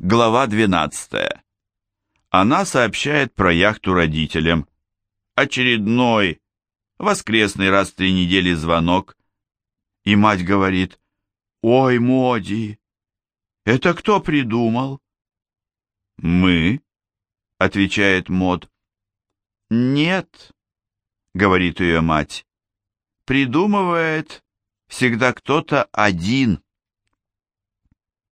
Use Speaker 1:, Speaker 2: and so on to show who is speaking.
Speaker 1: Глава 12. Она сообщает про яхту родителям. Очередной, воскресный раз в три недели звонок. И мать говорит, «Ой, Моди, это кто придумал?» «Мы», — отвечает Мод. «Нет», — говорит ее мать, — «придумывает всегда кто-то один».